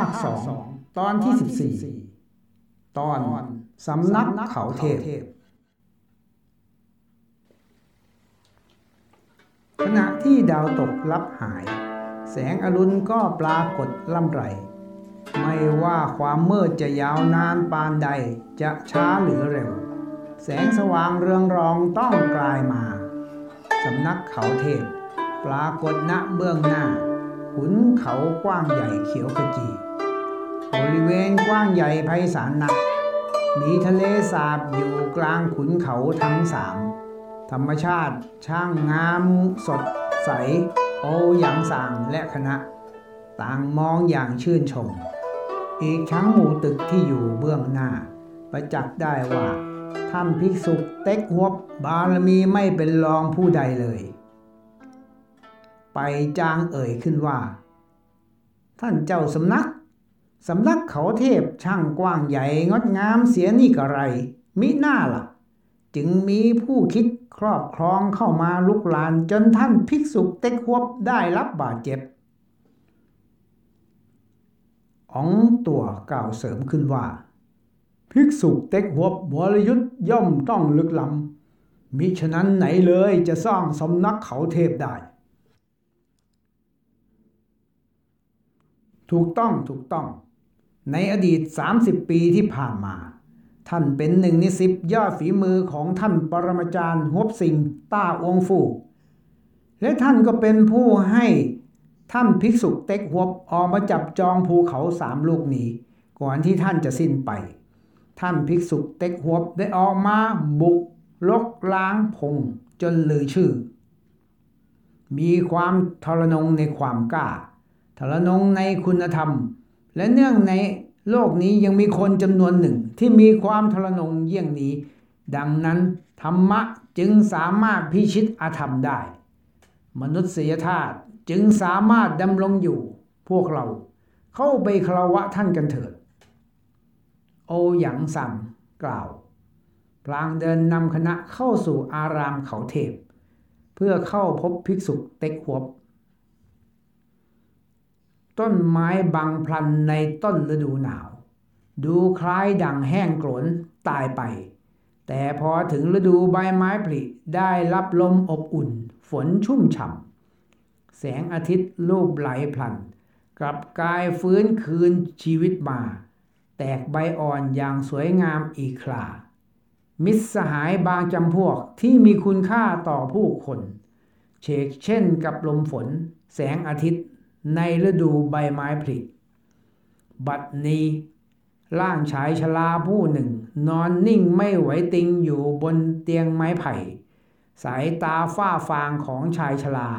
าคสองตอนที่สิบสี่ตอนสำนักเขาเทพ ขณะที่ดาวตกลับหาย แสงอรุณก็ปรากฏล่ำไร ไม่ว่าความมืดจะยาวนานปานใดจะช้าหรือเร็ว แสงสว่างเรืองรองต้องกลายมา สำนักเขาเทพ ปรากฏณเบื้องหน้า ขุนเขากว้างใหญ่เขียวขจี บริเวณกว้างใหญ่ไพศาลนัก มีทะเลสาบอยู่กลางขุนเขาทั้งสาม ธรรมชาติช่างงามสดใส โอหยางสางและคณะ ต่างมองอย่างชื่นชม อีกทั้งหมู่ตึกที่อยู่เบื้องหน้า ประจักษ์ได้ว่าท่านภิกษุเต็กหวบบารมีไม่เป็นรองผู้ใดเลย ไปจางเอ่ยขึ้นว่า ท่านเจ้าสำนักสำนักเขาเทพช่างกว้างใหญ่งดงามเสียนี่กระไร มิหน้าล่ะ จึงมีผู้คิดครอบครองเข้ามาลุกลานจนท่านภิกษุเต็กหวบได้รับบาดเจ็บองตัวกล่าวเสริมขึ้นว่า ภิกษุเต็กหวบวรยุทธ์ย่อมต้องลึกล้ำมิฉะนั้นไหนเลยจะสร้างสำนักเขาเทพได้ ถูกต้องถูกต้อง ในอดีต 30 ปีที่ผ่านมา ท่านเป็นหนึ่งในสิบยอดฝีมือของท่านปรมาจารย์ฮบสิงต้าองฟู และท่านก็เป็นผู้ให้ท่านภิกษุเต็กหวบออกมาจับจองภูเขาสามลูกนี้ ก่อนที่ท่านจะสิ้นไป ท่านภิกษุเต็กหวบได้ออกมาบุกลกล้างพงจนลือชื่อ มีความทรนงในความกล้า ทรนงในคุณธรรม และเนื่องในโลกนี้ยังมีคนจำนวนหนึ่งที่มีความทรนงเยี่ยงนี้ ดังนั้นธรรมะจึงสามารถพิชิตอาธรรมได้ มนุษยธาตุจึงสามารถดำรงอยู่ พวกเราเข้าไปคารวะท่านกันเถิด โอหยังสั่งกล่าวพลางเดินนำคณะเข้าสู่อารามเขาเทพ เพื่อเข้าพบภิกษุเต็กหวบ ต้นไม้บังพลันในต้นฤดูหนาว ดูคล้ายดังแห้งกรนตายไป แต่พอถึงฤดูใบไม้ผลิได้รับลมอบอุ่น ฝนชุ่มฉ่ำแสงอาทิตย์ลูบไหลพลัน กลับกายฟื้นคืนชีวิตมา แตกใบอ่อนอย่างสวยงามอีกครามิตรสหายบางจำพวกที่มีคุณค่าต่อผู้คน เชกเช่นกับลมฝน แสงอาทิตย์ ในฤดูใบไม้ผลิบัดนี้ร่างชายชราผู้หนึ่ง นอนนิ่งไม่ไหวติงอยู่บนเตียงไม้ไผ่ สายตาฝ้าฟางของชายชรา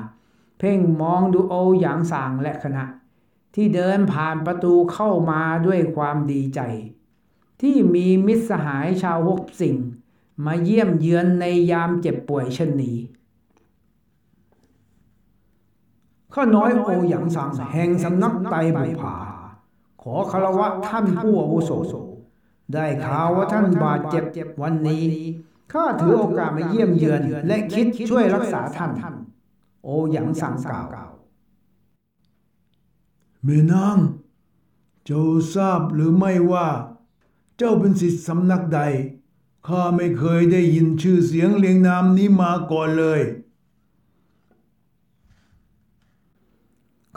เพ่งมองดูโอหยางสางและคณะ ที่เดินผ่านประตูเข้ามาด้วยความดีใจ ที่มีมิตรสหายชาวฮกสิงมาเยี่ยมเยือนในยามเจ็บป่วยเช่นนี้ ข้าน้อยโอหยางสังแห่งสำนักไตบุผา ขอคารวะท่านผู้อาวุโส ได้ข่าวว่าท่านบาดเจ็บวันนี้ข้าถือโอกาสมาเยี่ยมเยือน และคิดช่วยรักษาท่าน โอหยางสังกล่าวแม่นางเจ้าทราบหรือไม่ว่า เจ้าเป็นศิษย์สำนักใดข้าไม่เคยได้ยินชื่อเสียงเรียงนามนี้มาก่อนเลย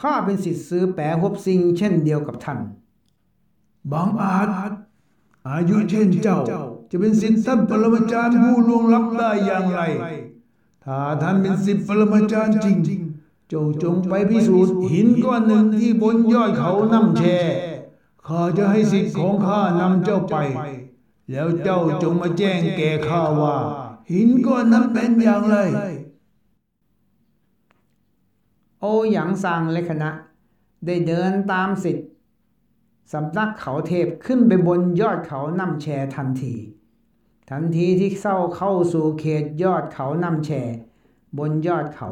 ข้าเป็นสิทธิ์ซื้อแปรฮบซิงเช่นเดียวกับท่านบางอาจอายุเช่นเจ้า จะเป็นสิทธิ์ท่านปรมาจารย์ผู้ล่วงลับได้อย่างไร ถ้าท่านเป็นสิทธิ์ปรมาจารย์จริง เจ้าจงไปพิสูจน์หินก้อนหนึ่งที่บนยอดเขาน้ำแช่ข้าจะให้สิทธิ์ของข้านำเจ้าไป แล้วเจ้าจงมาแจ้งแก่ข้าว่า หินก้อนนั้นเป็นอย่างไร โอหยางซางและคณะ ได้เดินตามสิทธิ์สำนักเขาเทพขึ้นไปบนยอดเขานำแชทันที ทันทีที่เข้าเข้าสู่เขตยอดเขานำแชบนยอดเขา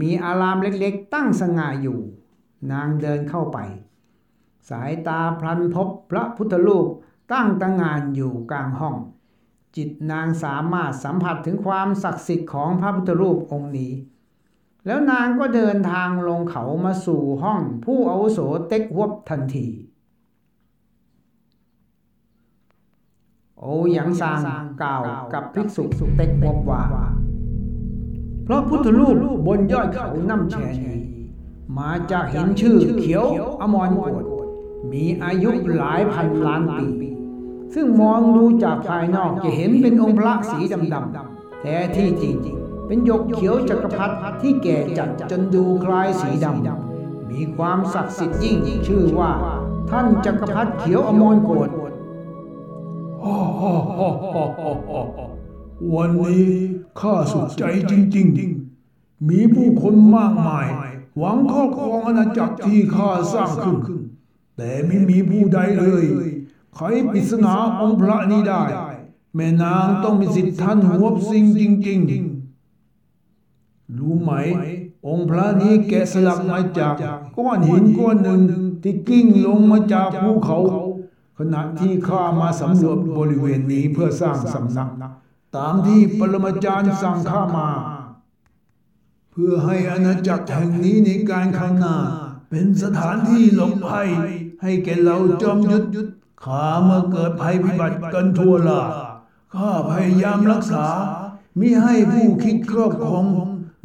มีอารามเล็กๆ ตั้งสง่าอยู่ นางเดินเข้าไป สายตาพลันพบพระพุทธรูปตั้งตั้งงานอยู่กลางห้อง จิตนางสามารถสัมผัสถึงความศักดิ์สิทธิ์ของพระพุทธรูปองค์นี้ แล้วนางก็เดินทางลงเขามาสู่ห้องผู้อาวุโสเต็กฮวบทันที โอหยังซางกล่าวกับภิกษุเต็กฮวบว่า เพราะพุทธรูปบนยอดเขาน้ำแชนีมาจากเห็นชื่อเขียวอมรโกฏมีอายุหลายพันล้านปีซึ่งมองดูจากภายนอกจะเห็นเป็นองค์พระสีดำๆแท้ที่จริง เป็นหยกเขียวจักรพรรดิที่แก่จัดจนดูคล้ายสีดำ มีความศักดิ์สิทธิ์ยิ่งชื่อว่า ท่านจักรพรรดิเขียวอมรโกฏฮ่าฮ่าฮ่าฮ่าฮ่าฮ่าวันนี้ข้าสุขใจจริง ๆ มีผู้คนมากมาย หวังครอบครองอาณาจักรที่ข้าสร้างขึ้น แต่ไม่มีผู้ใดเลยใครปริศนาองค์พระนี้ได้ แม่นางต้องมีสิทธิ์ท่านหัวสิงจริง ๆ รู้ไหม องค์พระนี้แกะสลักมาจากก้อนหินก้อนหนึ่งที่กิ้งลงมาจากภูเขา ขณะที่ข้ามาสำรวจบริเวณนี้เพื่อสร้างสำนักตามที่ปรมาจารย์สั่งข้ามา เพื่อให้อาณาจักรแห่งนี้ในการข้างหน้า เป็นสถานที่หลบภัย ให้แก่เราจอมยุทธข้าเมื่อเกิดภัยพิบัติกันทั่วลาข้าพยายามรักษามิให้ผู้คิดครอบครอง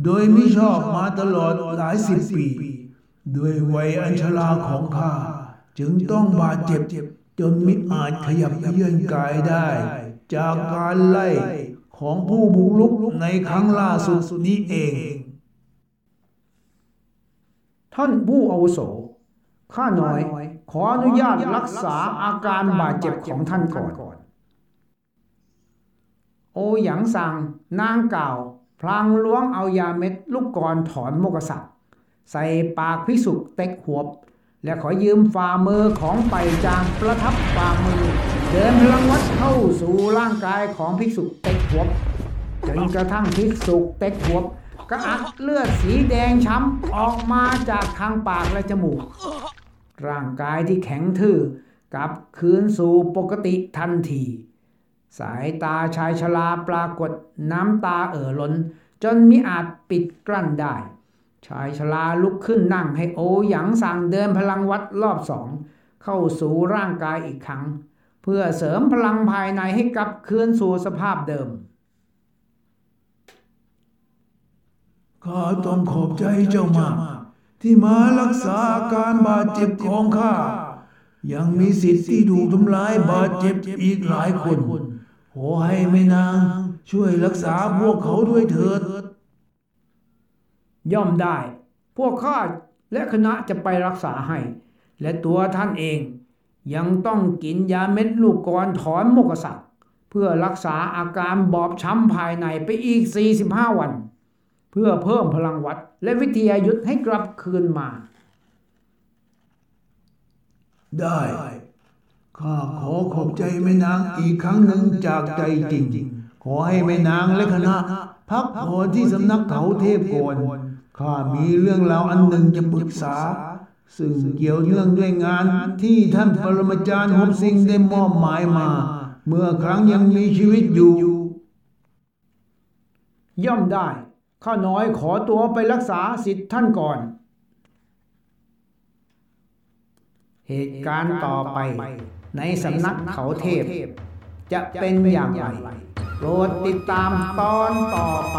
โดยไมิชอบมาตลอดหลายสิบปี ด้วยวัยอัญชราของข้า จึงต้องบาดเจ็บ จนมิอาจขยับเยื่อนกายได้ จากการไล่ของผู้บุกรุกในครั้งล่าสุดนี้เอง ท่านผู้อาวุโสข้าน้อย ขออนุญาตรักษาอาการบาดเจ็บของท่านก่อน โอหยังสังนางกล่าว พลางล้วงเอายาเม็ดลูกกรถอนโมกษัตริย์ใส่ปากพิสุกเต็กหัวบ และขอยืมฝ่ามือของไปจางประทับฝ่ามือ เดินพลังวัดเข้าสู่ร่างกายของภิกษุเต็กหัวบจนกระทั่งภิกษุเต็กหัวบกระอักเลือดสีแดงช้ำออกมาจากทางปากและจมูก ร่างกายที่แข็งทื่อกลับคืนสู่ปกติทันที สายตาชายชราปรากฏน้ำตาเอ่อล้น จนมิอาจปิดกลั้นได้ ชายชราลุกขึ้นนั่งให้โอหยังสั่งเดินพลังวัดรอบสอง เข้าสู่ร่างกายอีกครั้ง เพื่อเสริมพลังภายในให้กลับคืนสู่สภาพเดิมข้าต้องขอบใจเจ้ามาก ที่มารักษาอาการบาดเจ็บของข้ายังมีสิทธิ์ที่ถูกทำร้ายบาดเจ็บอีกหลายคน ขอให้แม่นาง ช่วยรักษาพวกเขาด้วยเถิด ย่อมได้ พวกข้าและคณะจะไปรักษาให้ และตัวท่านเองยังต้องกินยาเม็ดลูกกรถอนโมกษัตริย์เพื่อรักษาอาการบอบช้ำภายในไปอีก 45 วัน เพื่อเพิ่มพลังวัดและวิทยายุทธให้กลับคืนมา ได้ ข้าขอขอบใจแม่นางอีกครั้งหนึ่งจากใจจริง ขอให้แม่นางและคณะ พักผ่อนที่สำนักเขาเทพก่อนข้ามีเรื่องราวอันหนึ่งจะปรึกษา ซึ่งเกี่ยวเนื่องด้วยงานที่ท่านปรมาจารย์ฮบสิงได้มอบหมายมา เมื่อครั้งยังมีชีวิตอยู่ ย่อมได้ ข้าน้อยขอตัวไปรักษาสิทธิ์ท่านก่อน เหตุการณ์ต่อไป ในสำนักเขาเทพ จะเป็นอย่างไรโปรดติดตามตอนต่อไป